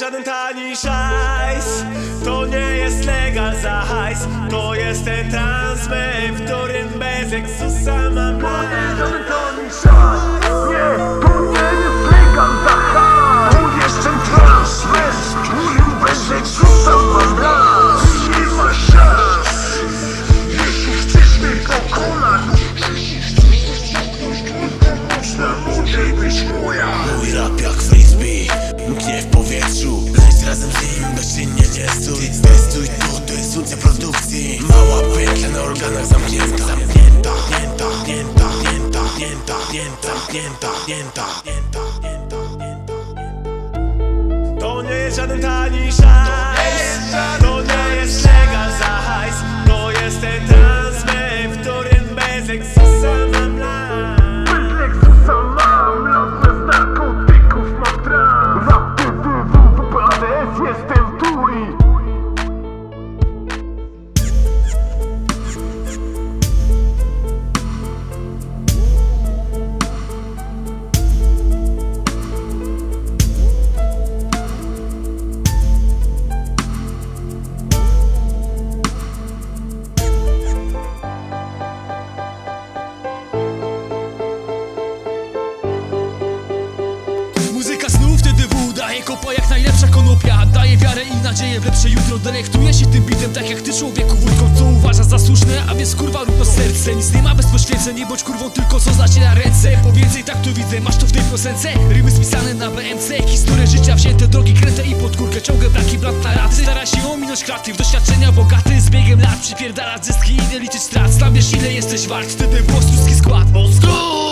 żaden tani szajs. To nie jest legal za hajs. To jest ten transmy, w którym bez Exusa mam razem żyją naczynie nie stój Testuj tutaj słońce produkcji Mała pętla na organach zamknięta Zamknięta, zamknięta, zamknięta, zamknięta, zamknięta, zamknięta, zamknięta, zamknięta To nie jest żaden tani szans To nie jest żaden Kopa jak najlepsza konopia Daje wiarę i nadzieję w lepsze jutro Delektuje się tym bitem tak jak ty człowieku Wódką co uważa za słuszne, a więc kurwa równo serce. Nic nie ma bez poświęceń, nie bądź kurwą tylko co zaciera ręce. Po więcej tak to widzę, masz to w tej piosence Rymy spisane na BMC, historie życia wzięte Drogi kręte i pod ciągle braki blat na raty. Stara się ominąć kraty, w doświadczenia bogaty Z biegiem lat przypierdala zyski i nie liczyć strat. Tam wiesz ile jesteś wart, wtedy włostruski skład. Skrót